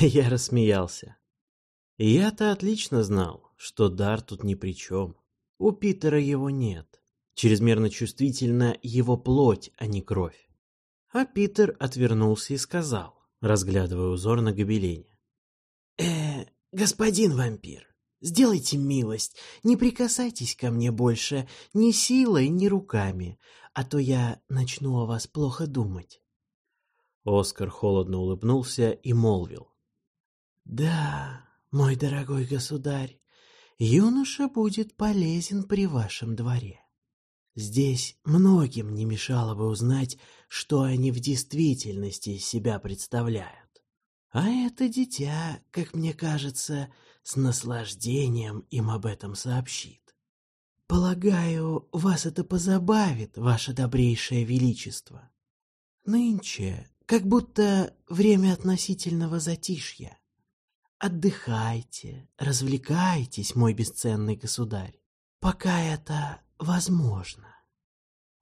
Я рассмеялся. Я-то отлично знал, что дар тут ни при чем. У Питера его нет. Чрезмерно чувствительна его плоть, а не кровь. А Питер отвернулся и сказал, разглядывая узор на гобелене. «Э, господин вампир, сделайте милость, не прикасайтесь ко мне больше ни силой, ни руками, а то я начну о вас плохо думать». Оскар холодно улыбнулся и молвил. «Да, мой дорогой государь, юноша будет полезен при вашем дворе. Здесь многим не мешало бы узнать, что они в действительности себя представляют. А это дитя, как мне кажется, с наслаждением им об этом сообщит. Полагаю, вас это позабавит, ваше добрейшее величество. Нынче как будто время относительного затишья. Отдыхайте, развлекайтесь, мой бесценный государь, пока это возможно.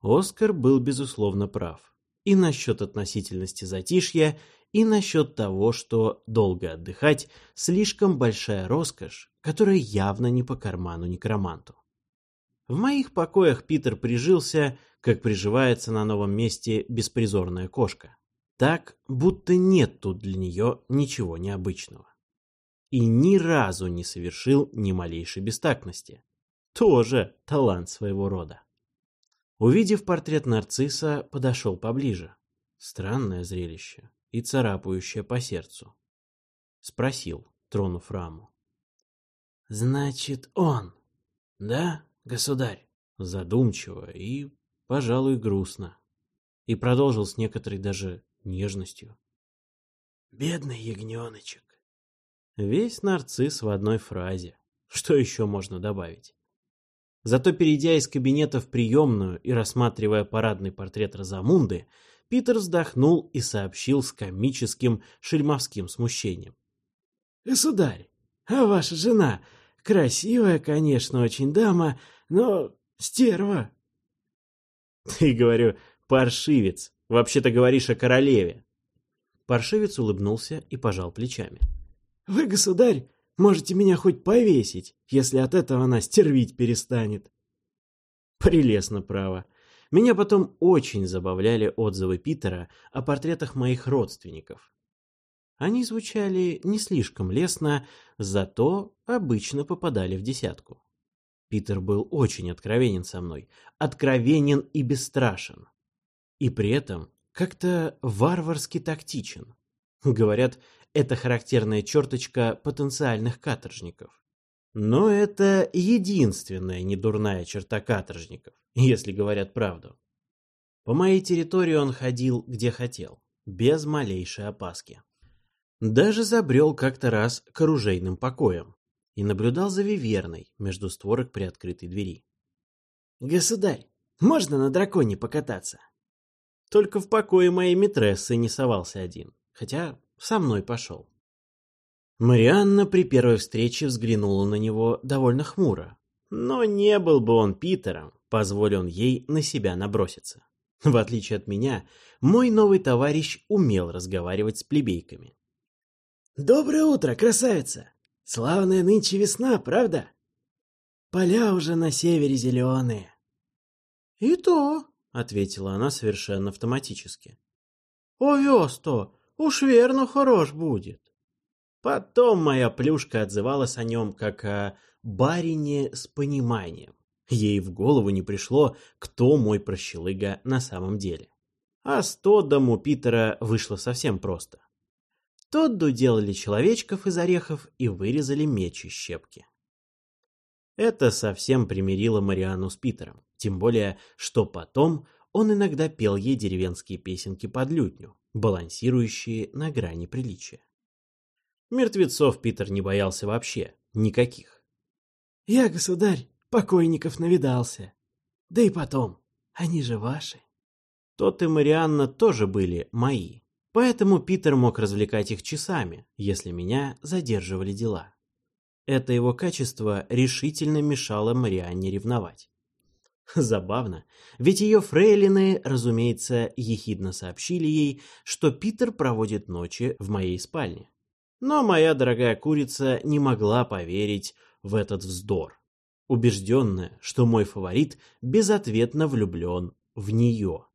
Оскар был, безусловно, прав. И насчет относительности затишья, и насчет того, что долго отдыхать – слишком большая роскошь, которая явно не по карману некроманту. В моих покоях Питер прижился, как приживается на новом месте беспризорная кошка. Так, будто нет тут для нее ничего необычного. И ни разу не совершил ни малейшей бестактности. Тоже талант своего рода. Увидев портрет нарцисса, подошел поближе. Странное зрелище и царапающее по сердцу. Спросил, тронув раму. «Значит, он, да?» государь, задумчиво и, пожалуй, грустно. И продолжил с некоторой даже нежностью. Бедный ягненочек. Весь нарцисс в одной фразе. Что еще можно добавить? Зато, перейдя из кабинета в приемную и рассматривая парадный портрет Розамунды, Питер вздохнул и сообщил с комическим шельмовским смущением. «Государь, а ваша жена, красивая, конечно, очень дама, но стерва. Ты, говорю, паршивец. Вообще-то говоришь о королеве. Паршивец улыбнулся и пожал плечами. Вы, государь, можете меня хоть повесить, если от этого она стервить перестанет. Прелестно, право. Меня потом очень забавляли отзывы Питера о портретах моих родственников. Они звучали не слишком лестно, зато обычно попадали в десятку. Питер был очень откровенен со мной, откровенен и бесстрашен. И при этом как-то варварски тактичен. Говорят, это характерная черточка потенциальных каторжников. Но это единственная недурная черта каторжников, если говорят правду. По моей территории он ходил, где хотел, без малейшей опаски. Даже забрел как-то раз к оружейным покоям, и наблюдал за Виверной между створок приоткрытой двери. «Государь, можно на драконе покататься?» Только в покое моей митрессы не совался один, хотя со мной пошел. Марианна при первой встрече взглянула на него довольно хмуро. Но не был бы он Питером, позволил он ей на себя наброситься. В отличие от меня, мой новый товарищ умел разговаривать с плебейками. «Доброе утро, красавица! Славная нынче весна, правда? Поля уже на севере зеленые. — И то, — ответила она совершенно автоматически. — Овес-то, уж верно хорош будет. Потом моя плюшка отзывалась о нем как о барине с пониманием. Ей в голову не пришло, кто мой прощелыга на самом деле. А с Тоддом у Питера вышло совсем просто. Тодду делали человечков из орехов и вырезали меч из щепки. Это совсем примирило Мариану с Питером, тем более, что потом он иногда пел ей деревенские песенки под лютню, балансирующие на грани приличия. Мертвецов Питер не боялся вообще, никаких. «Я, государь, покойников навидался. Да и потом, они же ваши». Тот и Марианна тоже были мои, Поэтому Питер мог развлекать их часами, если меня задерживали дела. Это его качество решительно мешало Марианне ревновать. Забавно, ведь ее фрейлины, разумеется, ехидно сообщили ей, что Питер проводит ночи в моей спальне. Но моя дорогая курица не могла поверить в этот вздор, убежденная, что мой фаворит безответно влюблен в нее.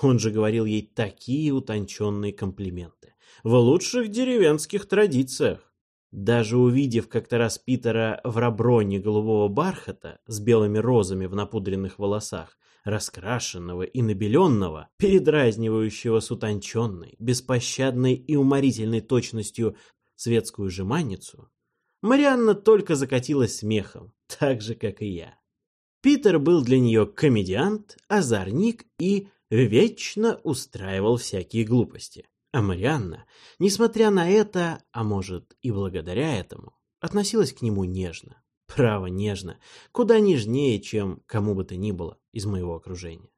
Он же говорил ей такие утонченные комплименты, в лучших деревенских традициях. Даже увидев как-то раз Питера в раброне голубого бархата с белыми розами в напудренных волосах, раскрашенного и набеленного, передразнивающего с утонченной, беспощадной и уморительной точностью светскую жеманницу, Марианна только закатилась смехом, так же, как и я. Питер был для нее комедиант, озорник и вечно устраивал всякие глупости. А Марианна, несмотря на это, а может и благодаря этому, относилась к нему нежно. Право, нежно. Куда нежнее, чем кому бы то ни было из моего окружения.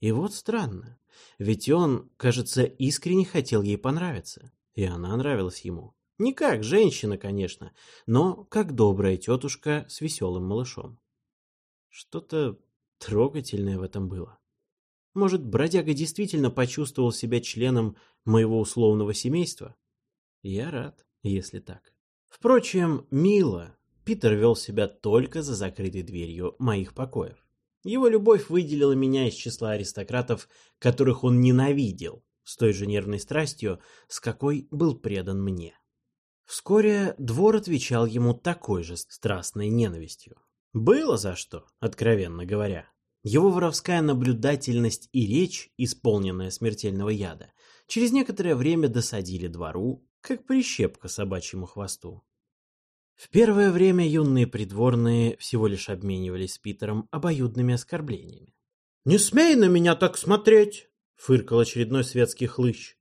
И вот странно. Ведь он, кажется, искренне хотел ей понравиться. И она нравилась ему. Не как женщина, конечно, но как добрая тетушка с веселым малышом. Что-то трогательное в этом было. Может, бродяга действительно почувствовал себя членом моего условного семейства? Я рад, если так. Впрочем, мило, Питер вел себя только за закрытой дверью моих покоев. Его любовь выделила меня из числа аристократов, которых он ненавидел, с той же нервной страстью, с какой был предан мне. Вскоре двор отвечал ему такой же страстной ненавистью. Было за что, откровенно говоря. Его воровская наблюдательность и речь, исполненная смертельного яда, через некоторое время досадили двору, как прищепка собачьему хвосту. В первое время юные придворные всего лишь обменивались с Питером обоюдными оскорблениями. «Не смей на меня так смотреть!» — фыркал очередной светский хлыщ.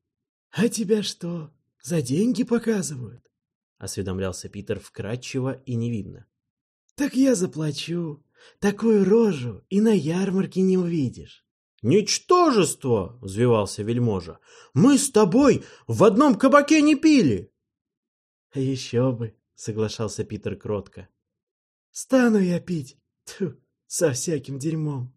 «А тебя что, за деньги показывают?» — осведомлялся Питер вкратчиво и невинно. «Так я заплачу. Такую рожу и на ярмарке не увидишь. «Ничтожество!» — взвивался вельможа. «Мы с тобой в одном кабаке не пили!» «А еще бы!» — соглашался Питер кротко. «Стану я пить! Тьфу, со всяким дерьмом!»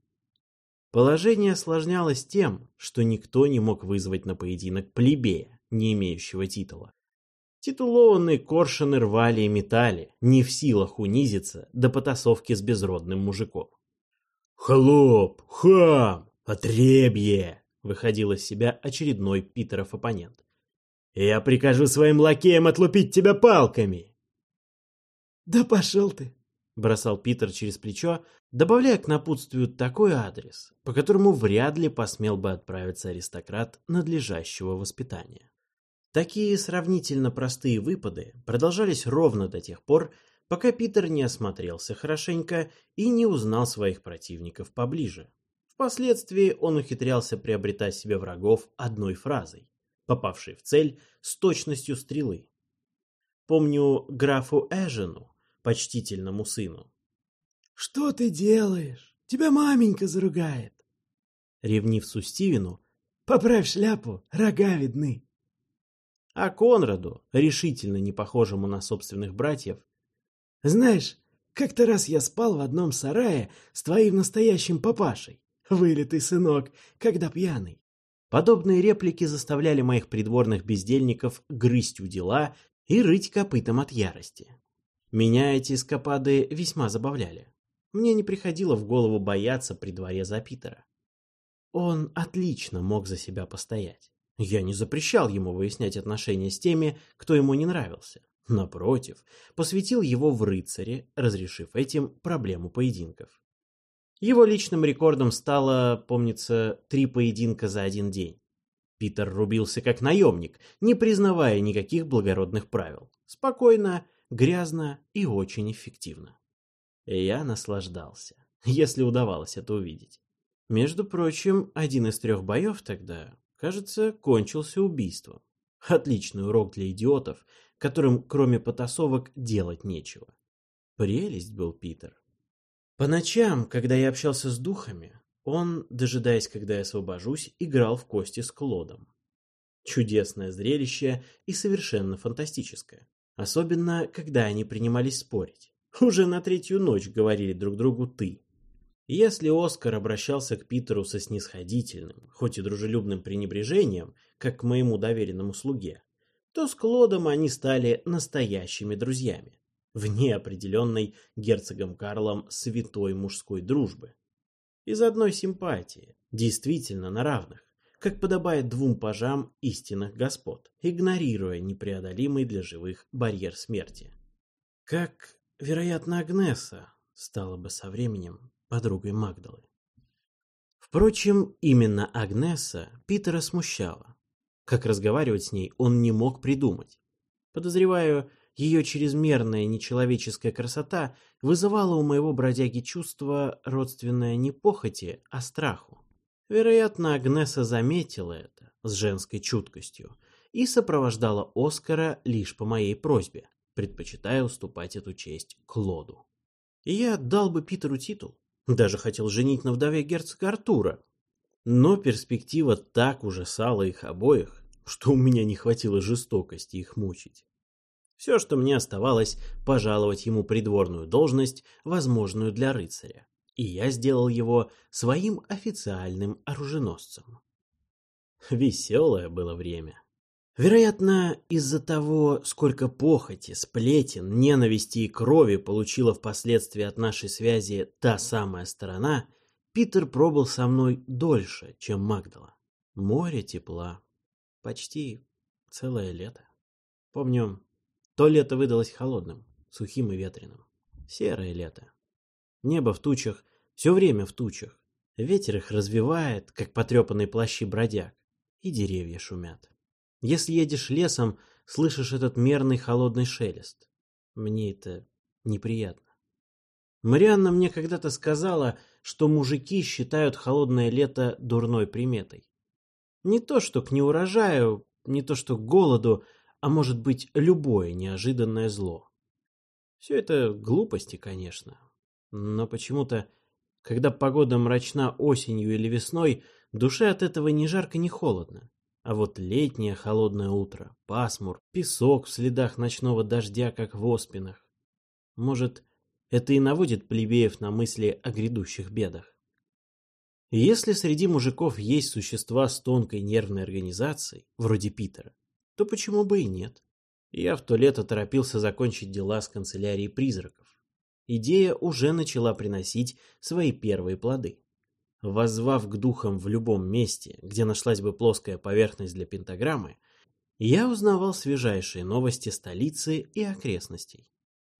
Положение осложнялось тем, что никто не мог вызвать на поединок плебея, не имеющего титула. Титулованные коршины рвали и метали, не в силах унизиться до потасовки с безродным мужиком. «Холоп! Хам! Отребье!» — выходил из себя очередной Питеров оппонент. «Я прикажу своим лакеям отлупить тебя палками!» «Да пошел ты!» — бросал Питер через плечо, добавляя к напутствию такой адрес, по которому вряд ли посмел бы отправиться аристократ надлежащего воспитания. Такие сравнительно простые выпады продолжались ровно до тех пор, пока Питер не осмотрелся хорошенько и не узнал своих противников поближе. Впоследствии он ухитрялся приобретать себе врагов одной фразой, попавшей в цель с точностью стрелы. Помню графу Эжену, почтительному сыну. «Что ты делаешь? Тебя маменька заругает!» Ревнивцу Стивену «Поправь шляпу, рога видны!» А Конраду, решительно не похожему на собственных братьев, «Знаешь, как-то раз я спал в одном сарае с твоим настоящим папашей, вылитый сынок, когда пьяный». Подобные реплики заставляли моих придворных бездельников грызть у дела и рыть копытом от ярости. Меня эти эскапады весьма забавляли. Мне не приходило в голову бояться при дворе за Питера. Он отлично мог за себя постоять. Я не запрещал ему выяснять отношения с теми, кто ему не нравился. Напротив, посвятил его в рыцаре, разрешив этим проблему поединков. Его личным рекордом стало, помнится, три поединка за один день. Питер рубился как наемник, не признавая никаких благородных правил. Спокойно, грязно и очень эффективно. Я наслаждался, если удавалось это увидеть. Между прочим, один из трех боев тогда кажется, кончился убийством. Отличный урок для идиотов, которым кроме потасовок делать нечего. Прелесть был Питер. По ночам, когда я общался с духами, он, дожидаясь, когда я освобожусь, играл в кости с Клодом. Чудесное зрелище и совершенно фантастическое. Особенно, когда они принимались спорить. Уже на третью ночь говорили друг другу «ты». Если Оскар обращался к Питеру со снисходительным, хоть и дружелюбным пренебрежением, как к моему доверенному слуге, то с Клодом они стали настоящими друзьями, вне определенной герцогом Карлом святой мужской дружбы. Из одной симпатии, действительно на равных, как подобает двум пажам истинных господ, игнорируя непреодолимый для живых барьер смерти. Как, вероятно, Агнеса стала бы со временем подругой Магдалы. Впрочем, именно Агнеса Питера смущала. Как разговаривать с ней он не мог придумать. Подозреваю, ее чрезмерная нечеловеческая красота вызывала у моего бродяги чувство родственное не похоти, а страху. Вероятно, Агнеса заметила это с женской чуткостью и сопровождала Оскара лишь по моей просьбе, предпочитая уступать эту честь Клоду. И я отдал бы Питеру титул, даже хотел женить на вдове герцога Артура. Но перспектива так ужасала их обоих, что у меня не хватило жестокости их мучить. Все, что мне оставалось, пожаловать ему придворную должность, возможную для рыцаря. И я сделал его своим официальным оруженосцем. Веселое было время. Вероятно, из-за того, сколько похоти, сплетен, ненависти и крови получила впоследствии от нашей связи та самая сторона, Питер пробыл со мной дольше, чем Магдала. Море тепла. Почти целое лето. Помню, то лето выдалось холодным, сухим и ветреным. Серое лето. Небо в тучах, все время в тучах. Ветер их развивает, как потрепанные плащи бродяг, и деревья шумят. Если едешь лесом, слышишь этот мерный холодный шелест. Мне это неприятно. Марианна мне когда-то сказала, что мужики считают холодное лето дурной приметой. Не то, что к неурожаю, не то, что к голоду, а может быть любое неожиданное зло. Все это глупости, конечно. Но почему-то, когда погода мрачна осенью или весной, душе от этого ни жарко, ни холодно. А вот летнее холодное утро, пасмур, песок в следах ночного дождя, как в оспинах. Может, это и наводит плебеев на мысли о грядущих бедах. если среди мужиков есть существа с тонкой нервной организацией, вроде Питера, то почему бы и нет? Я в то лето торопился закончить дела с канцелярией призраков. Идея уже начала приносить свои первые плоды. Воззвав к духам в любом месте, где нашлась бы плоская поверхность для пентаграммы, я узнавал свежайшие новости столицы и окрестностей.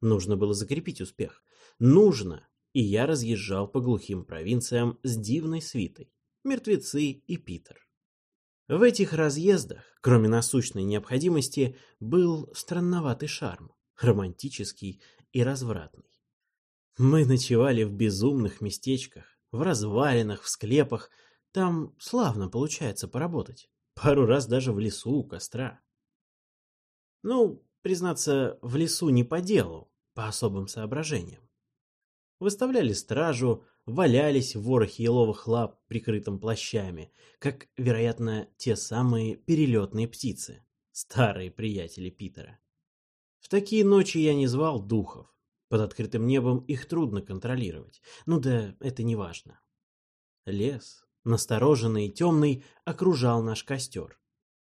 Нужно было закрепить успех. Нужно! И я разъезжал по глухим провинциям с дивной свитой. Мертвецы и Питер. В этих разъездах, кроме насущной необходимости, был странноватый шарм, романтический и развратный. Мы ночевали в безумных местечках, в развалинах, в склепах. Там славно получается поработать. Пару раз даже в лесу у костра. Ну, признаться, в лесу не по делу, по особым соображениям. Выставляли стражу, валялись в ворохе еловых лап, прикрытым плащами, как, вероятно, те самые перелетные птицы, старые приятели Питера. В такие ночи я не звал духов, под открытым небом их трудно контролировать. Ну да, это не важно. Лес, настороженный и темный, окружал наш костер.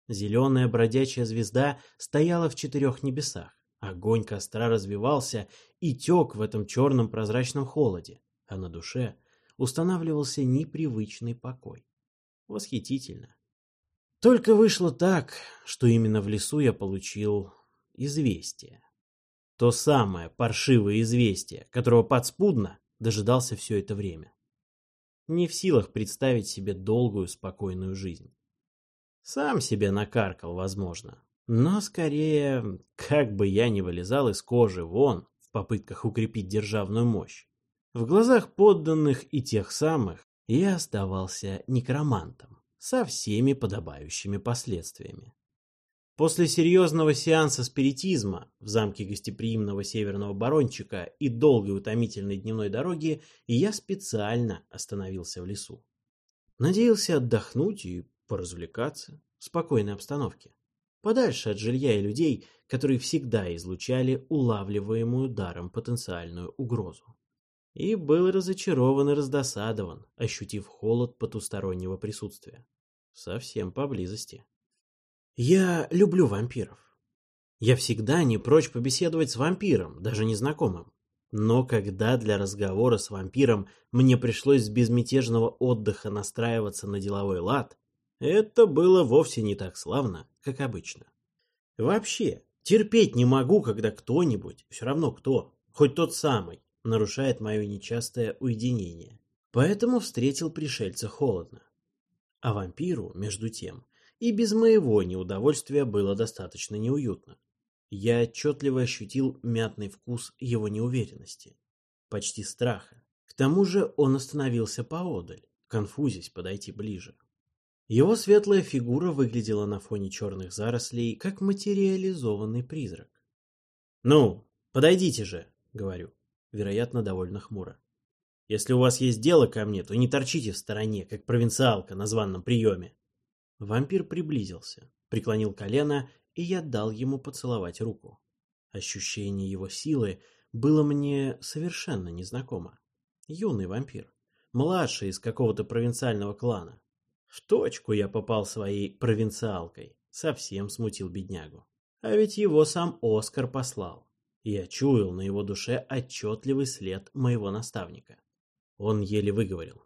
Зеленая бродячая звезда стояла в четырех небесах. Огонь костра развивался и тек в этом черном прозрачном холоде, а на душе устанавливался непривычный покой. Восхитительно. Только вышло так, что именно в лесу я получил известие. То самое паршивое известие, которого подспудно дожидался все это время. Не в силах представить себе долгую, спокойную жизнь. Сам себе накаркал, возможно. Но скорее, как бы я ни вылезал из кожи вон в попытках укрепить державную мощь, в глазах подданных и тех самых я оставался некромантом со всеми подобающими последствиями. После серьезного сеанса спиритизма в замке гостеприимного северного барончика и долгой утомительной дневной дороги я специально остановился в лесу. Надеялся отдохнуть и поразвлекаться в спокойной обстановке. Подальше от жилья и людей, которые всегда излучали улавливаемую даром потенциальную угрозу. И был разочарован и раздосадован, ощутив холод потустороннего присутствия. Совсем поблизости. Я люблю вампиров. Я всегда не прочь побеседовать с вампиром, даже незнакомым. Но когда для разговора с вампиром мне пришлось с безмятежного отдыха настраиваться на деловой лад, это было вовсе не так славно, как обычно. Вообще, терпеть не могу, когда кто-нибудь, все равно кто, хоть тот самый, нарушает мое нечастое уединение. Поэтому встретил пришельца холодно. А вампиру, между тем, и без моего неудовольствия было достаточно неуютно. Я отчетливо ощутил мятный вкус его неуверенности, почти страха. К тому же он остановился поодаль, конфузясь подойти ближе. Его светлая фигура выглядела на фоне черных зарослей, как материализованный призрак. «Ну, подойдите же», — говорю, вероятно, довольно хмуро. «Если у вас есть дело ко мне, то не торчите в стороне, как провинциалка на званном приеме». Вампир приблизился, преклонил колено и я дал ему поцеловать руку. Ощущение его силы было мне совершенно незнакомо. Юный вампир, младший из какого-то провинциального клана. В точку я попал своей провинциалкой, совсем смутил беднягу. А ведь его сам Оскар послал. Я чуял на его душе отчетливый след моего наставника. Он еле выговорил.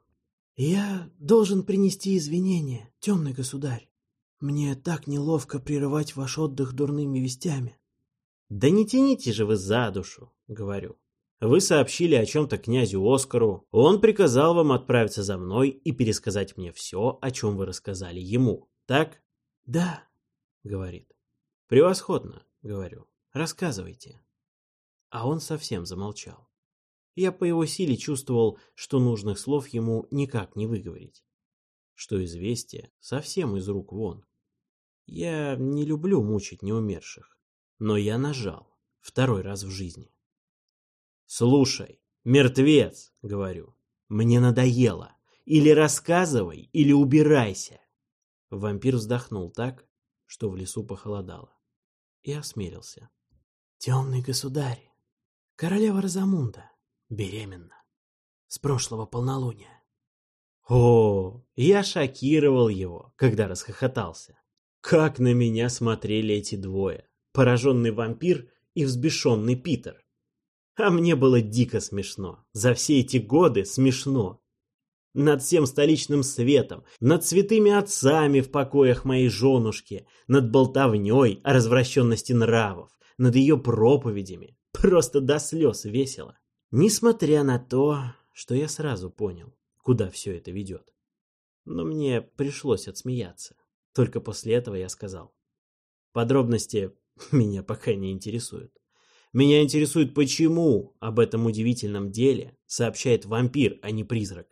«Я должен принести извинения, темный государь. Мне так неловко прерывать ваш отдых дурными вестями. Да не тяните же вы за душу, говорю. Вы сообщили о чем-то князю Оскару, он приказал вам отправиться за мной и пересказать мне все, о чем вы рассказали ему, так? Да, говорит. Превосходно, говорю. Рассказывайте. А он совсем замолчал. Я по его силе чувствовал, что нужных слов ему никак не выговорить что известие совсем из рук вон. Я не люблю мучить неумерших, но я нажал второй раз в жизни. «Слушай, мертвец!» — говорю. «Мне надоело. Или рассказывай, или убирайся!» Вампир вздохнул так, что в лесу похолодало. И осмелился. «Темный государь, королева Розамунда, беременна. С прошлого полнолуния. О, я шокировал его, когда расхохотался. Как на меня смотрели эти двое, пораженный вампир и взбешенный Питер. А мне было дико смешно, за все эти годы смешно. Над всем столичным светом, над святыми отцами в покоях моей женушки, над болтовней о развращенности нравов, над ее проповедями. Просто до слез весело. Несмотря на то, что я сразу понял, куда все это ведет. Но мне пришлось отсмеяться. Только после этого я сказал. Подробности меня пока не интересуют. Меня интересует, почему об этом удивительном деле сообщает вампир, а не призрак.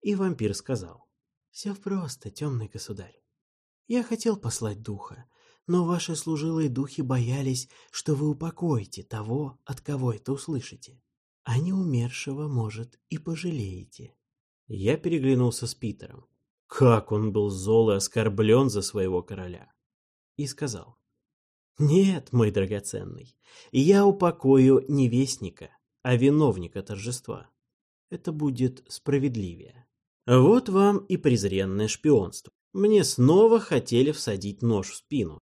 И вампир сказал. Все просто, темный государь. Я хотел послать духа, но ваши служилые духи боялись, что вы упокоите того, от кого это услышите. А не умершего, может, и пожалеете. Я переглянулся с Питером. Как он был зол и оскорблен за своего короля. И сказал. Нет, мой драгоценный, я упокою не вестника, а виновника торжества. Это будет справедливее. Вот вам и презренное шпионство. Мне снова хотели всадить нож в спину.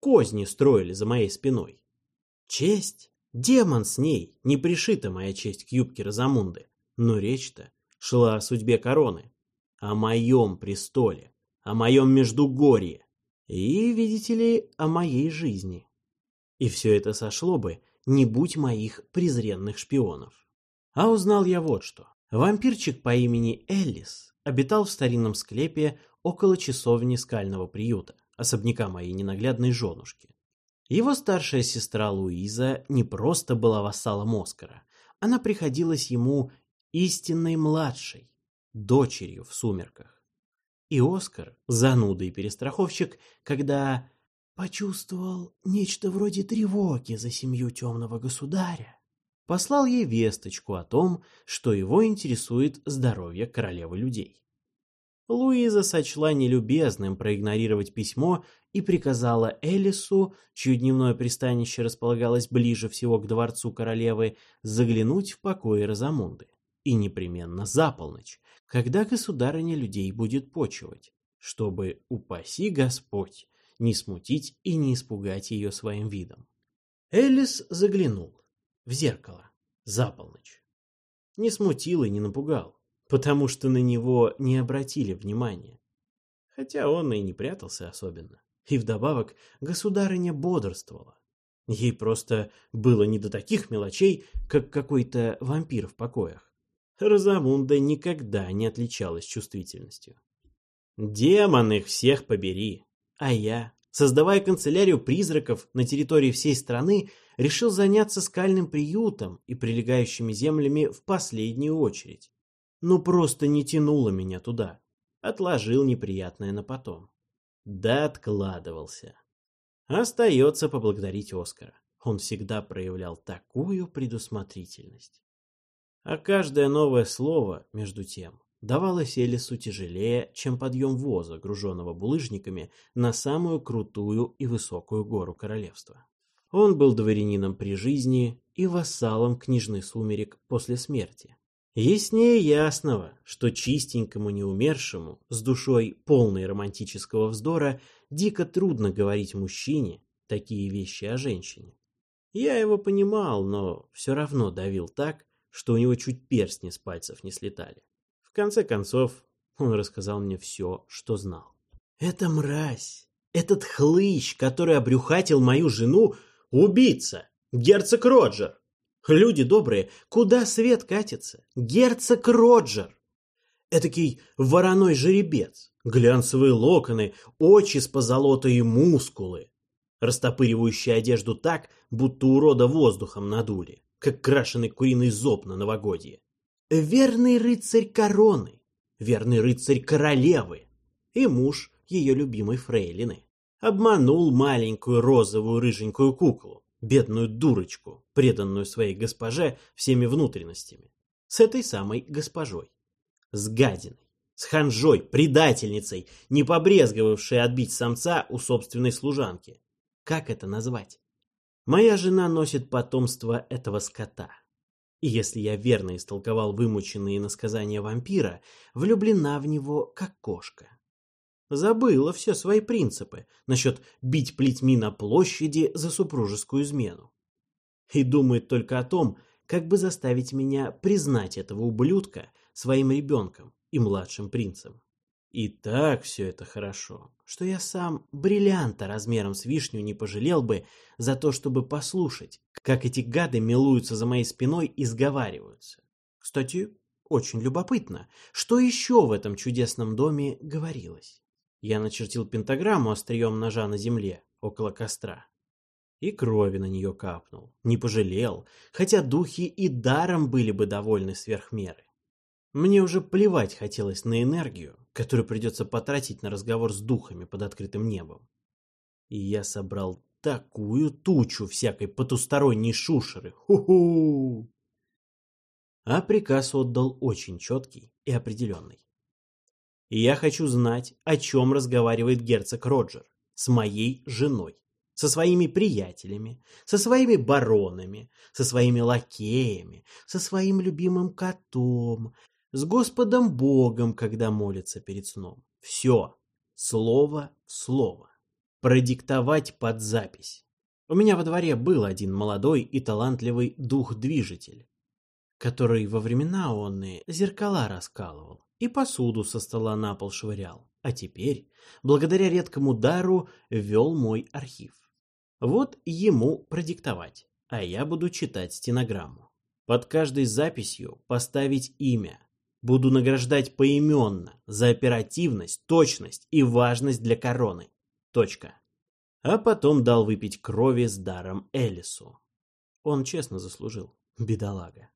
Козни строили за моей спиной. Честь? Демон с ней, не пришита моя честь к юбке Розамунды. Но речь-то шла о судьбе короны, о моем престоле, о моем междугорье и, видите ли, о моей жизни. И все это сошло бы, не будь моих презренных шпионов. А узнал я вот что. Вампирчик по имени Эллис обитал в старинном склепе около часовни скального приюта, особняка моей ненаглядной женушки. Его старшая сестра Луиза не просто была вассалом Оскара, она приходилась ему истинной младшей, дочерью в сумерках. И Оскар, зануда и перестраховщик, когда почувствовал нечто вроде тревоги за семью темного государя, послал ей весточку о том, что его интересует здоровье королевы людей. Луиза сочла нелюбезным проигнорировать письмо и приказала Элису, чье дневное пристанище располагалось ближе всего к дворцу королевы, заглянуть в покои Розамунды и непременно за полночь, когда государыня людей будет почивать, чтобы, упаси Господь, не смутить и не испугать ее своим видом. Элис заглянул в зеркало за полночь. Не смутил и не напугал, потому что на него не обратили внимания. Хотя он и не прятался особенно. И вдобавок государыня бодрствовала. Ей просто было не до таких мелочей, как какой-то вампир в покоях. Розамунда никогда не отличалась чувствительностью. Демон их всех побери. А я, создавая канцелярию призраков на территории всей страны, решил заняться скальным приютом и прилегающими землями в последнюю очередь. Ну просто не тянуло меня туда. Отложил неприятное на потом. Да откладывался. Остается поблагодарить Оскара. Он всегда проявлял такую предусмотрительность. А каждое новое слово, между тем, давалось Элису тяжелее, чем подъем воза, груженного булыжниками, на самую крутую и высокую гору королевства. Он был дворянином при жизни и вассалом княжны Сумерек после смерти. Яснее ясного, что чистенькому неумершему, с душой полной романтического вздора, дико трудно говорить мужчине такие вещи о женщине. Я его понимал, но все равно давил так, что у него чуть перстни с пальцев не слетали. В конце концов, он рассказал мне все, что знал. «Это мразь! Этот хлыщ, который обрюхатил мою жену, убийца! Герцог Роджер! Люди добрые, куда свет катится? Герцог Роджер! Этакий вороной жеребец, глянцевые локоны, очи с позолотой мускулы, растопыривающие одежду так, будто урода воздухом надули, как крашеный куриный зоб на новогодье. Верный рыцарь короны, верный рыцарь королевы и муж ее любимой фрейлины. Обманул маленькую розовую рыженькую куклу, бедную дурочку, преданную своей госпоже всеми внутренностями. С этой самой госпожой. С гадиной, с ханжой, предательницей, не побрезговавшей отбить самца у собственной служанки. Как это назвать? Моя жена носит потомство этого скота. И если я верно истолковал вымученные насказания вампира, влюблена в него как кошка. Забыла все свои принципы насчет бить плетьми на площади за супружескую измену. И думает только о том, как бы заставить меня признать этого ублюдка своим ребенком и младшим принцем. И так все это хорошо, что я сам бриллианта размером с вишню не пожалел бы за то, чтобы послушать, как эти гады милуются за моей спиной и сговариваются. Кстати, очень любопытно, что еще в этом чудесном доме говорилось. Я начертил пентаграмму острием ножа на земле, около костра. И крови на нее капнул. Не пожалел, хотя духи и даром были бы довольны сверх меры. Мне уже плевать хотелось на энергию, которую придется потратить на разговор с духами под открытым небом. И я собрал такую тучу всякой потусторонней шушеры. Ху-ху! А приказ отдал очень четкий и определенный. И я хочу знать, о чем разговаривает герцог Роджер с моей женой, со своими приятелями, со своими баронами, со своими лакеями, со своим любимым котом, с Господом Богом, когда молится перед сном. Все, слово в слово. Продиктовать под запись. У меня во дворе был один молодой и талантливый дух-движитель, который во времена онные зеркала раскалывал и посуду со стола на пол швырял, а теперь, благодаря редкому дару, вел мой архив. Вот ему продиктовать, а я буду читать стенограмму. Под каждой записью поставить имя. Буду награждать поименно за оперативность, точность и важность для короны. Точка. А потом дал выпить крови с даром Элису. Он честно заслужил, бедолага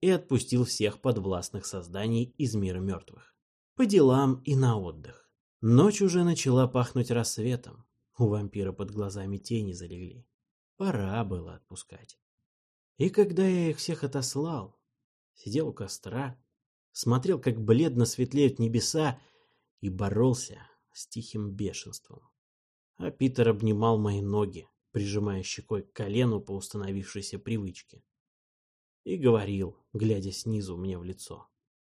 и отпустил всех подвластных созданий из мира мертвых. По делам и на отдых. Ночь уже начала пахнуть рассветом. У вампира под глазами тени залегли. Пора было отпускать. И когда я их всех отослал, сидел у костра, смотрел, как бледно светлеют небеса, и боролся с тихим бешенством. А Питер обнимал мои ноги, прижимая щекой к колену по установившейся привычке и говорил, глядя снизу мне в лицо.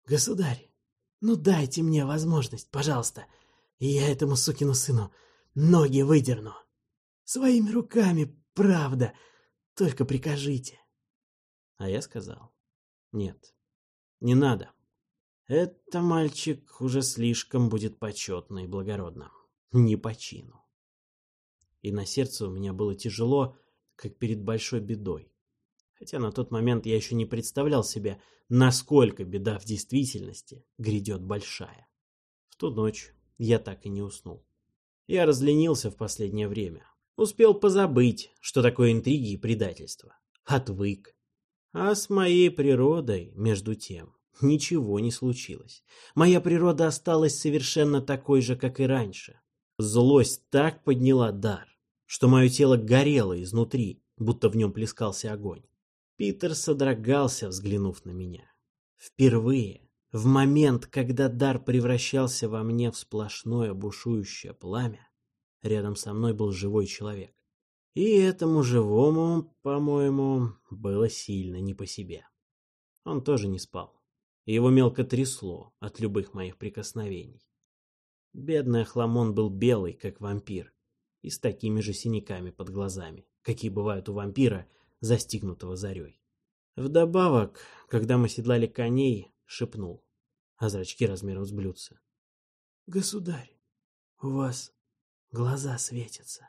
«Государь, ну дайте мне возможность, пожалуйста, и я этому сукину сыну ноги выдерну. Своими руками, правда, Только прикажите. А я сказал, нет, не надо. Это мальчик уже слишком будет почетно и благородно. Не по чину. И на сердце у меня было тяжело, как перед большой бедой. Хотя на тот момент я еще не представлял себе, насколько беда в действительности грядет большая. В ту ночь я так и не уснул. Я разленился в последнее время. Успел позабыть, что такое интриги и предательство. Отвык. А с моей природой, между тем, ничего не случилось. Моя природа осталась совершенно такой же, как и раньше. Злость так подняла дар, что мое тело горело изнутри, будто в нем плескался огонь. Питер содрогался, взглянув на меня. Впервые, в момент, когда дар превращался во мне в сплошное бушующее пламя, рядом со мной был живой человек. И этому живому, по-моему, было сильно не по себе. Он тоже не спал. Его мелко трясло от любых моих прикосновений. Бедный Ахламон был белый, как вампир, и с такими же синяками под глазами, какие бывают у вампира, застигнутого зарей. Вдобавок, когда мы седлали коней, шепнул, а зрачки размером с блюдца. «Государь, у вас глаза светятся».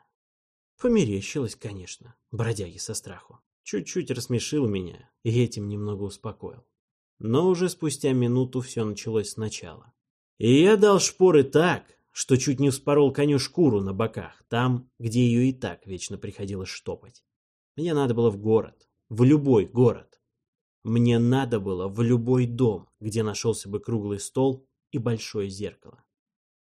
Померещилось, конечно, бродяги со страху. Чуть-чуть рассмешил меня и этим немного успокоил. Но уже спустя минуту все началось сначала. И я дал шпоры так, что чуть не вспорол коню шкуру на боках, там, где ее и так вечно приходилось штопать. Мне надо было в город, в любой город. Мне надо было в любой дом, где нашелся бы круглый стол и большое зеркало.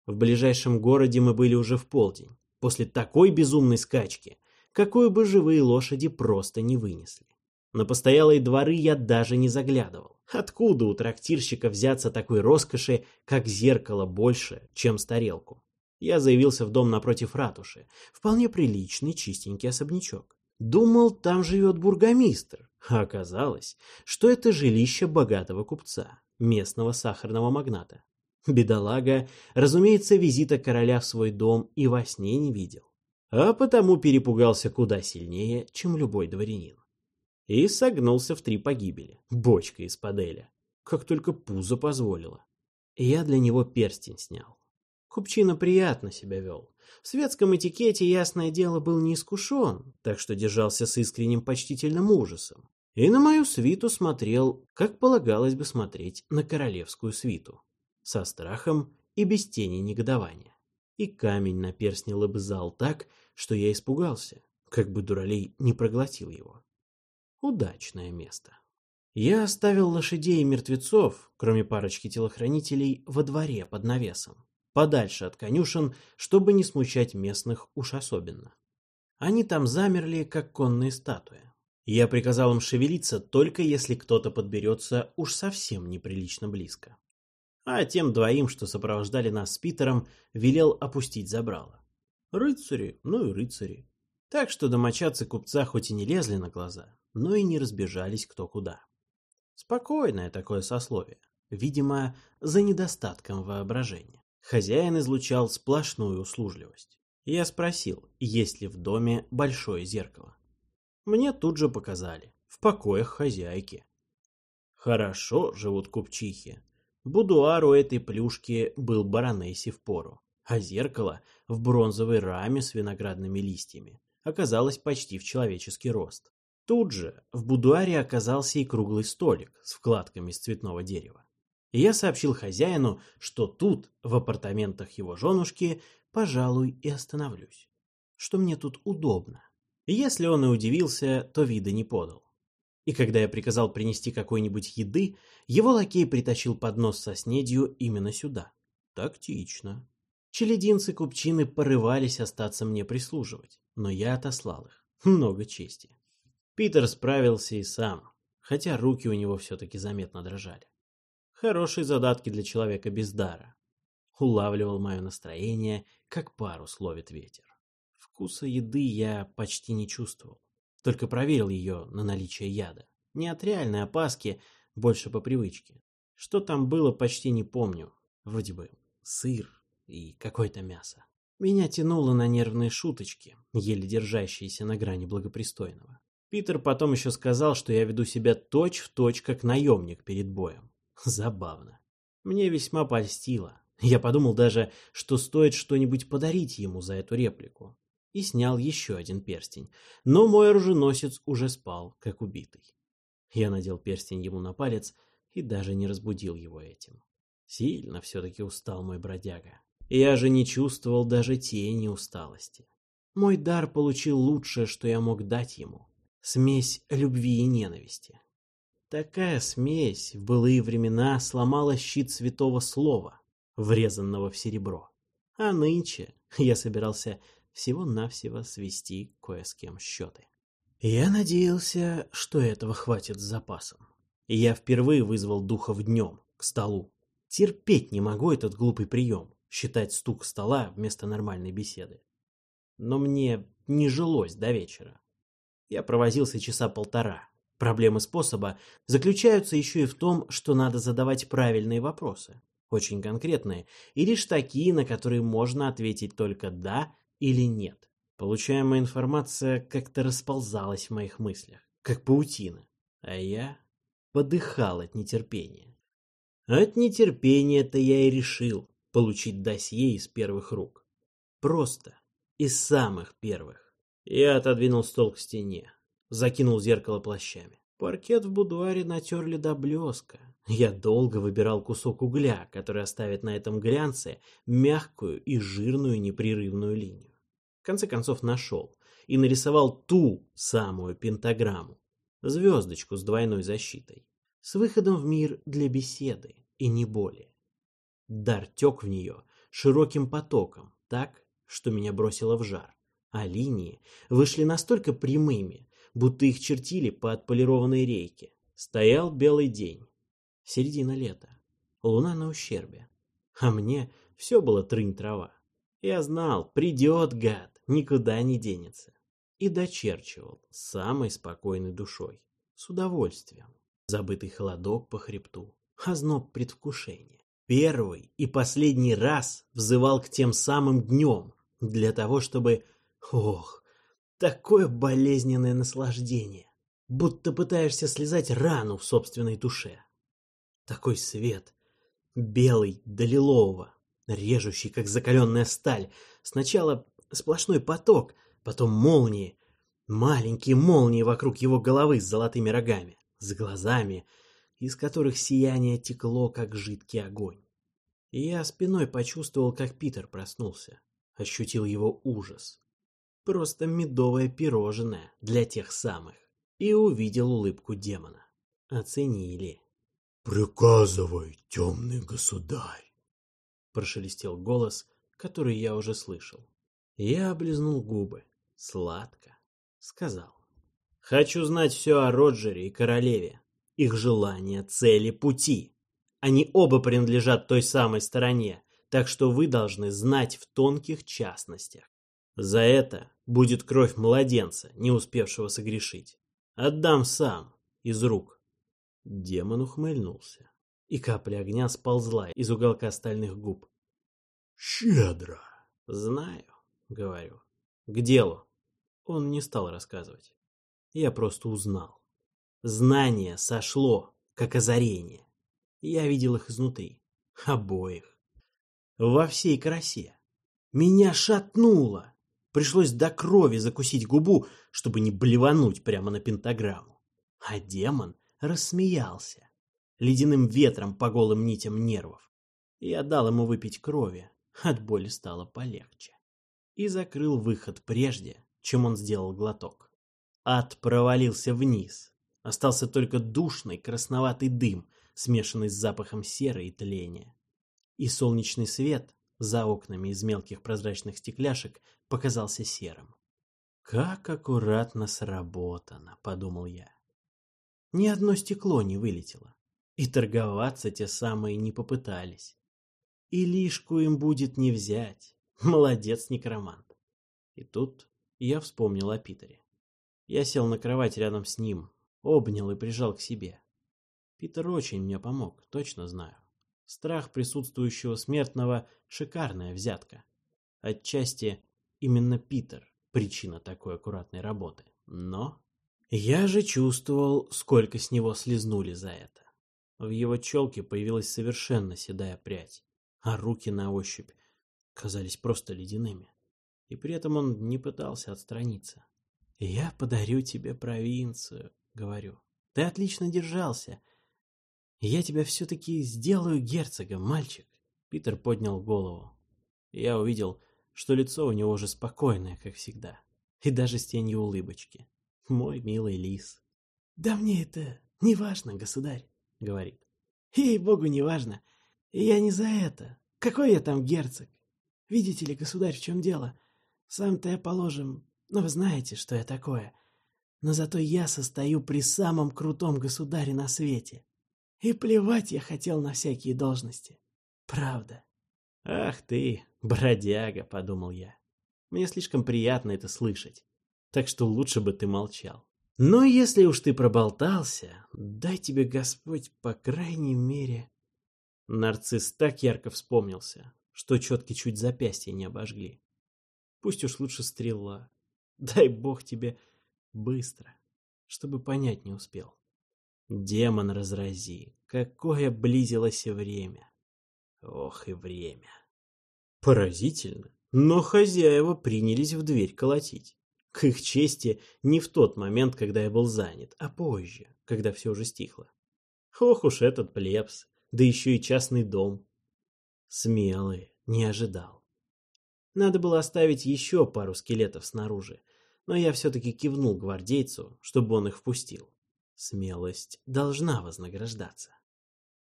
В ближайшем городе мы были уже в полдень после такой безумной скачки, какую бы живые лошади просто не вынесли. На постоялые дворы я даже не заглядывал. Откуда у трактирщика взяться такой роскоши, как зеркало больше, чем с тарелку? Я заявился в дом напротив ратуши. Вполне приличный, чистенький особнячок. Думал, там живет бургомистр. А оказалось, что это жилище богатого купца, местного сахарного магната. Бедолага, разумеется, визита короля в свой дом и во сне не видел, а потому перепугался куда сильнее, чем любой дворянин. И согнулся в три погибели, бочка из паделя, как только пузо позволило. Я для него перстень снял. Купчина приятно себя вел. В светском этикете, ясное дело, был не искушен, так что держался с искренним почтительным ужасом. И на мою свиту смотрел, как полагалось бы смотреть на королевскую свиту со страхом и без тени негодования. И камень на перстне лобызал так, что я испугался, как бы дуралей не проглотил его. Удачное место. Я оставил лошадей и мертвецов, кроме парочки телохранителей, во дворе под навесом, подальше от конюшен, чтобы не смущать местных уж особенно. Они там замерли, как конные статуи. Я приказал им шевелиться только если кто-то подберется уж совсем неприлично близко а тем двоим, что сопровождали нас с Питером, велел опустить забрало. Рыцари, ну и рыцари. Так что домочадцы купца хоть и не лезли на глаза, но и не разбежались кто куда. Спокойное такое сословие, видимо, за недостатком воображения. Хозяин излучал сплошную услужливость. Я спросил, есть ли в доме большое зеркало. Мне тут же показали, в покоях хозяйки. Хорошо живут купчихи, Будуар у этой плюшки был баронессе в пору, а зеркало в бронзовой раме с виноградными листьями оказалось почти в человеческий рост. Тут же в будуаре оказался и круглый столик с вкладками из цветного дерева. И я сообщил хозяину, что тут, в апартаментах его женушки, пожалуй, и остановлюсь. Что мне тут удобно. И если он и удивился, то вида не подал. И когда я приказал принести какой-нибудь еды, его лакей притащил поднос со снедью именно сюда. Тактично. Челединцы-купчины порывались остаться мне прислуживать, но я отослал их. Много чести. Питер справился и сам, хотя руки у него все-таки заметно дрожали. Хорошие задатки для человека без дара. Улавливал мое настроение, как парус ловит ветер. Вкуса еды я почти не чувствовал. Только проверил ее на наличие яда. Не от реальной опаски, больше по привычке. Что там было, почти не помню. Вроде бы сыр и какое-то мясо. Меня тянуло на нервные шуточки, еле держащиеся на грани благопристойного. Питер потом еще сказал, что я веду себя точь-в-точь, точь, как наемник перед боем. Забавно. Мне весьма польстило. Я подумал даже, что стоит что-нибудь подарить ему за эту реплику. И снял еще один перстень. Но мой оруженосец уже спал, как убитый. Я надел перстень ему на палец и даже не разбудил его этим. Сильно все-таки устал мой бродяга. Я же не чувствовал даже тени усталости. Мой дар получил лучшее, что я мог дать ему. Смесь любви и ненависти. Такая смесь в былые времена сломала щит святого слова, врезанного в серебро. А нынче я собирался всего-навсего свести кое с кем счеты. Я надеялся, что этого хватит с запасом. Я впервые вызвал духов днем, к столу. Терпеть не могу этот глупый прием, считать стук стола вместо нормальной беседы. Но мне не жилось до вечера. Я провозился часа полтора. Проблемы способа заключаются еще и в том, что надо задавать правильные вопросы, очень конкретные, и лишь такие, на которые можно ответить только «да» или «нет». Получаемая информация как-то расползалась в моих мыслях, как паутина, а я подыхал от нетерпения. От нетерпения-то я и решил получить досье из первых рук. Просто из самых первых. Я отодвинул стол к стене, закинул зеркало плащами. Паркет в будуаре натерли до блеска. Я долго выбирал кусок угля, который оставит на этом глянце мягкую и жирную непрерывную линию в конце концов нашел и нарисовал ту самую пентаграмму, звездочку с двойной защитой, с выходом в мир для беседы и не более. Дар тек в нее широким потоком, так, что меня бросило в жар, а линии вышли настолько прямыми, будто их чертили по отполированной рейке. Стоял белый день, середина лета, луна на ущербе, а мне все было трынь-трава. Я знал, придет гад, никуда не денется. И дочерчивал самой спокойной душой, с удовольствием. Забытый холодок по хребту, озноб предвкушения. Первый и последний раз взывал к тем самым днем, для того, чтобы... Ох, такое болезненное наслаждение, будто пытаешься слезать рану в собственной душе. Такой свет, белый до лилового, режущий, как закаленная сталь. Сначала сплошной поток, потом молнии. Маленькие молнии вокруг его головы с золотыми рогами, с глазами, из которых сияние текло, как жидкий огонь. И я спиной почувствовал, как Питер проснулся. Ощутил его ужас. Просто медовое пирожное для тех самых. И увидел улыбку демона. Оценили. «Приказывай, темный государь!» прошелестел голос, который я уже слышал. Я облизнул губы. Сладко. Сказал. Хочу знать все о Роджере и королеве. Их желания, цели, пути. Они оба принадлежат той самой стороне, так что вы должны знать в тонких частностях. За это будет кровь младенца, не успевшего согрешить. Отдам сам, из рук. Демон ухмыльнулся и капля огня сползла из уголка стальных губ. «Щедро!» «Знаю», — говорю. «К делу». Он не стал рассказывать. Я просто узнал. Знание сошло, как озарение. Я видел их изнутри. Обоих. Во всей красе. Меня шатнуло. Пришлось до крови закусить губу, чтобы не блевануть прямо на пентаграмму. А демон рассмеялся ледяным ветром по голым нитям нервов. Я дал ему выпить крови, от боли стало полегче. И закрыл выход прежде, чем он сделал глоток. Ад провалился вниз. Остался только душный красноватый дым, смешанный с запахом серы и тления. И солнечный свет за окнами из мелких прозрачных стекляшек показался серым. «Как аккуратно сработано», — подумал я. Ни одно стекло не вылетело. И торговаться те самые не попытались. И лишку им будет не взять. Молодец, некромант. И тут я вспомнил о Питере. Я сел на кровать рядом с ним, обнял и прижал к себе. Питер очень мне помог, точно знаю. Страх присутствующего смертного — шикарная взятка. Отчасти именно Питер — причина такой аккуратной работы. Но Я же чувствовал, сколько с него слезнули за это. В его челке появилась совершенно седая прядь, а руки на ощупь казались просто ледяными. И при этом он не пытался отстраниться. «Я подарю тебе провинцию», — говорю. «Ты отлично держался. Я тебя все-таки сделаю герцогом, мальчик». Питер поднял голову. Я увидел, что лицо у него уже спокойное, как всегда, и даже с тенью улыбочки. Мой милый лис. «Да мне это не важно, государь», — говорит. «Ей-богу, не важно. я не за это. Какой я там герцог? Видите ли, государь, в чем дело? Сам-то я, положим, но вы знаете, что я такое. Но зато я состою при самом крутом государе на свете. И плевать я хотел на всякие должности. Правда. Ах ты, бродяга, подумал я. Мне слишком приятно это слышать. Так что лучше бы ты молчал. Но если уж ты проболтался, дай тебе Господь, по крайней мере... Нарцисс так ярко вспомнился, что четки чуть запястья не обожгли. Пусть уж лучше стрела, Дай бог тебе быстро, чтобы понять не успел. Демон разрази, какое близилось время. Ох и время. Поразительно, но хозяева принялись в дверь колотить. К их чести, не в тот момент, когда я был занят, а позже, когда все уже стихло. Ох уж этот плебс, да еще и частный дом. Смелые, не ожидал. Надо было оставить еще пару скелетов снаружи, но я все-таки кивнул гвардейцу, чтобы он их впустил. Смелость должна вознаграждаться.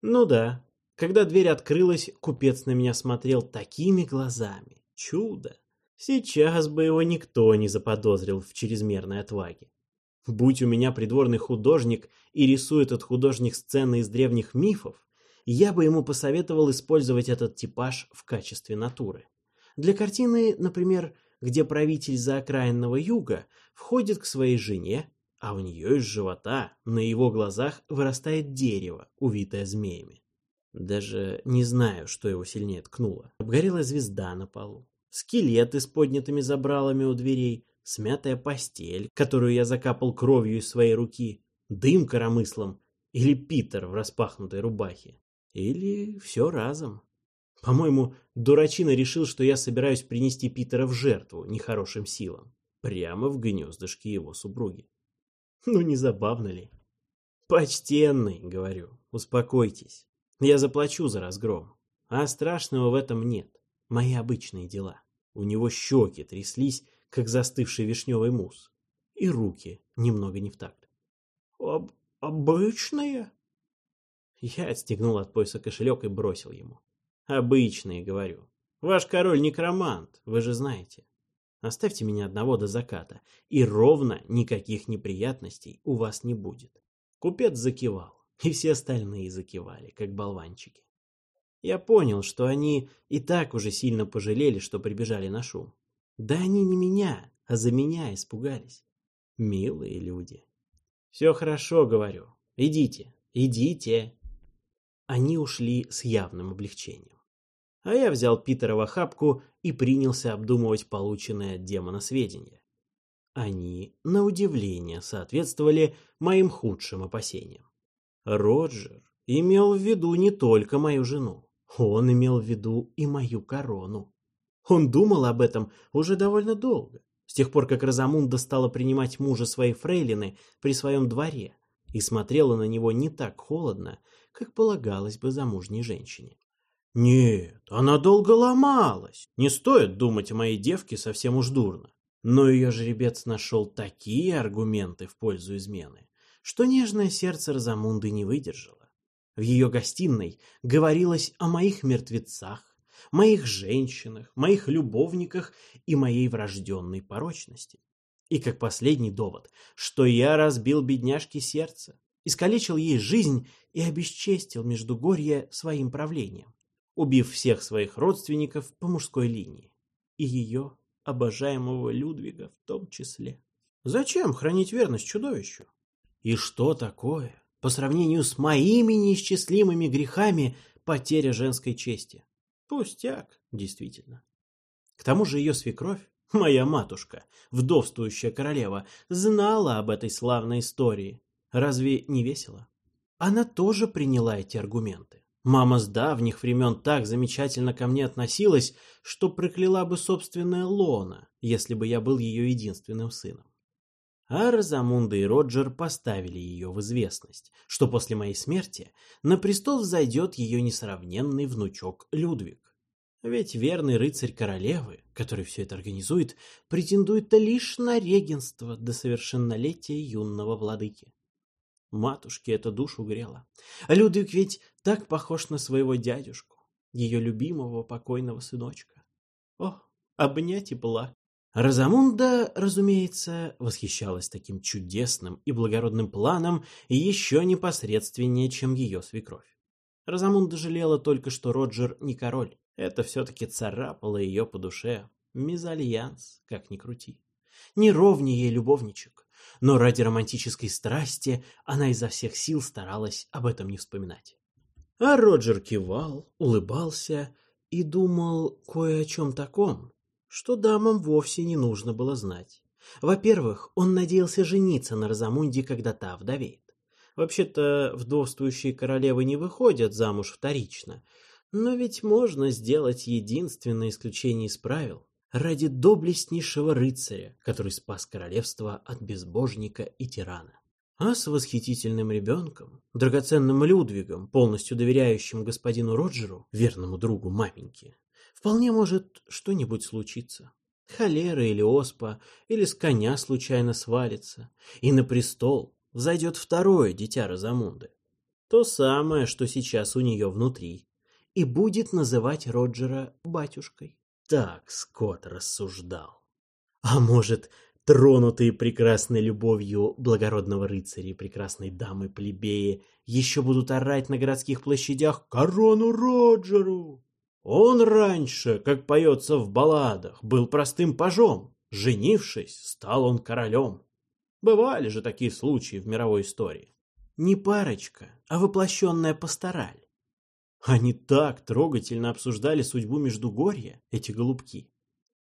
Ну да, когда дверь открылась, купец на меня смотрел такими глазами. Чудо! Сейчас бы его никто не заподозрил в чрезмерной отваге. Будь у меня придворный художник и рисует этот художник сцены из древних мифов, я бы ему посоветовал использовать этот типаж в качестве натуры. Для картины, например, где правитель заокраинного юга входит к своей жене, а у нее из живота на его глазах вырастает дерево, увитое змеями. Даже не знаю, что его сильнее ткнуло. Обгорела звезда на полу, скелеты с поднятыми забралами у дверей, смятая постель, которую я закапал кровью из своей руки, дым коромыслом или Питер в распахнутой рубахе. Или все разом. По-моему, дурачина решил, что я собираюсь принести Питера в жертву нехорошим силам. Прямо в гнездышке его супруги. Ну, не забавно ли? Почтенный, говорю, успокойтесь. Я заплачу за разгром. А страшного в этом нет. Мои обычные дела. У него щеки тряслись, как застывший вишневый мусс. И руки немного не в такт. Об обычные? Я отстегнул от пояса кошелек и бросил ему. Обычные, говорю. Ваш король некромант, вы же знаете. Оставьте меня одного до заката, и ровно никаких неприятностей у вас не будет. Купец закивал, и все остальные закивали, как болванчики. Я понял, что они и так уже сильно пожалели, что прибежали на шум. Да они не меня, а за меня испугались. Милые люди. Все хорошо, говорю. Идите, идите. Они ушли с явным облегчением. А я взял Питера в охапку и принялся обдумывать полученное от демона сведения. Они, на удивление, соответствовали моим худшим опасениям. Роджер имел в виду не только мою жену, он имел в виду и мою корону. Он думал об этом уже довольно долго, с тех пор, как Розамунда стала принимать мужа своей фрейлины при своем дворе и смотрела на него не так холодно, как полагалось бы замужней женщине. Нет, она долго ломалась. Не стоит думать о моей девке совсем уж дурно. Но ее жеребец нашел такие аргументы в пользу измены, что нежное сердце Розамунды не выдержало. В ее гостиной говорилось о моих мертвецах, моих женщинах, моих любовниках и моей врожденной порочности. И как последний довод, что я разбил бедняжке сердце, искалечил ей жизнь и обесчестил Междугорье своим правлением убив всех своих родственников по мужской линии. И ее, обожаемого Людвига в том числе. Зачем хранить верность чудовищу? И что такое, по сравнению с моими неисчислимыми грехами, потеря женской чести? Пустяк, действительно. К тому же ее свекровь, Моя матушка, вдовствующая королева, знала об этой славной истории. Разве не весело? Она тоже приняла эти аргументы. Мама с давних времен так замечательно ко мне относилась, что прокляла бы собственное лона, если бы я был ее единственным сыном. А Розамунда и Роджер поставили ее в известность, что после моей смерти на престол взойдет ее несравненный внучок Людвиг. Ведь верный рыцарь королевы, который все это организует, претендует лишь на регенство до совершеннолетия юного владыки. Матушке это душу грело. Людвиг ведь так похож на своего дядюшку, ее любимого покойного сыночка. О, обнять и плакать. Розамунда, разумеется, восхищалась таким чудесным и благородным планом еще непосредственнее, чем ее свекровь. Розамунда жалела только, что Роджер не король. Это все-таки царапало ее по душе. Мезальянс, как ни крути. Не ровнее ей любовничек. Но ради романтической страсти она изо всех сил старалась об этом не вспоминать. А Роджер кивал, улыбался и думал кое о чем таком, что дамам вовсе не нужно было знать. Во-первых, он надеялся жениться на Розамунде, когда та вдовеет. Вообще-то вдовствующие королевы не выходят замуж вторично, но ведь можно сделать единственное исключение из правил ради доблестнейшего рыцаря, который спас королевство от безбожника и тирана. А с восхитительным ребенком, драгоценным Людвигом, полностью доверяющим господину Роджеру, верному другу маменьки, вполне может что-нибудь случиться. Холера или оспа, или с коня случайно свалится, и на престол взойдет второе дитя Розамунды. То самое, что сейчас у нее внутри, и будет называть Роджера батюшкой. Так Скотт рассуждал. А может, тронутые прекрасной любовью благородного рыцаря и прекрасной дамы плебеи еще будут орать на городских площадях «Корону Роджеру!» Он раньше, как поется в балладах, был простым пажом. Женившись, стал он королем. Бывали же такие случаи в мировой истории. Не парочка, а воплощенная пастораль. Они так трогательно обсуждали судьбу Междугорья, эти голубки.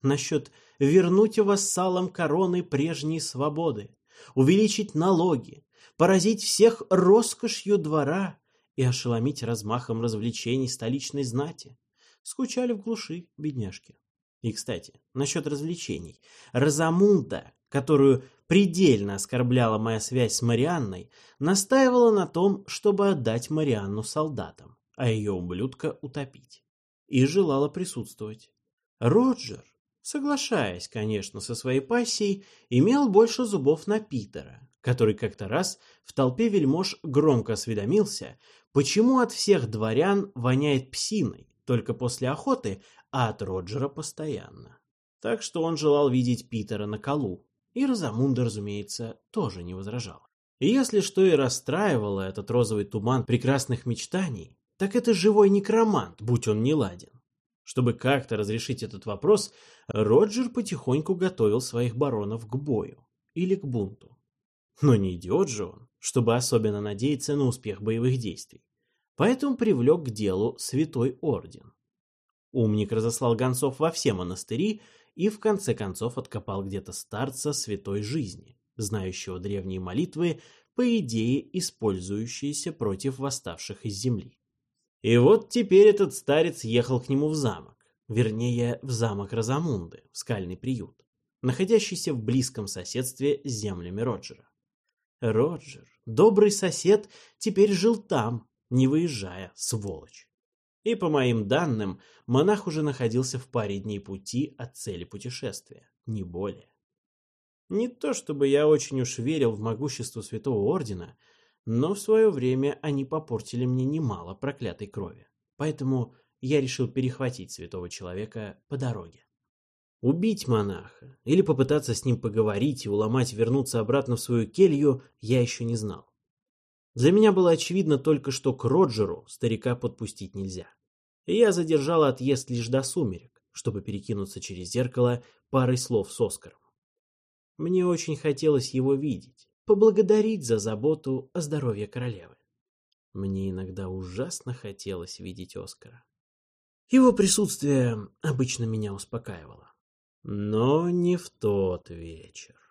Насчет вернуть вассалам короны прежней свободы, увеличить налоги, поразить всех роскошью двора и ошеломить размахом развлечений столичной знати. Скучали в глуши, бедняжки. И, кстати, насчет развлечений. Розамунда, которую предельно оскорбляла моя связь с Марианной, настаивала на том, чтобы отдать Марианну солдатам а ее ублюдка утопить. И желала присутствовать. Роджер, соглашаясь, конечно, со своей пассией, имел больше зубов на Питера, который как-то раз в толпе вельмож громко осведомился, почему от всех дворян воняет псиной только после охоты, а от Роджера постоянно. Так что он желал видеть Питера на колу, и Розамунда, разумеется, тоже не возражала. И если что и расстраивало этот розовый туман прекрасных мечтаний, так это живой некромант, будь он не ладен. Чтобы как-то разрешить этот вопрос, Роджер потихоньку готовил своих баронов к бою или к бунту. Но не идиот же он, чтобы особенно надеяться на успех боевых действий. Поэтому привлек к делу Святой Орден. Умник разослал гонцов во все монастыри и в конце концов откопал где-то старца святой жизни, знающего древние молитвы, по идее использующиеся против восставших из земли. И вот теперь этот старец ехал к нему в замок, вернее, в замок Розамунды, в скальный приют, находящийся в близком соседстве с землями Роджера. Роджер, добрый сосед, теперь жил там, не выезжая, сволочь. И по моим данным, монах уже находился в паре дней пути от цели путешествия, не более. Не то чтобы я очень уж верил в могущество Святого Ордена, но в свое время они попортили мне немало проклятой крови. Поэтому я решил перехватить святого человека по дороге. Убить монаха или попытаться с ним поговорить и уломать вернуться обратно в свою келью я еще не знал. Для меня было очевидно только, что к Роджеру старика подпустить нельзя. И я задержал отъезд лишь до сумерек, чтобы перекинуться через зеркало парой слов с Оскаром. Мне очень хотелось его видеть, поблагодарить за заботу о здоровье королевы. Мне иногда ужасно хотелось видеть Оскара. Его присутствие обычно меня успокаивало. Но не в тот вечер.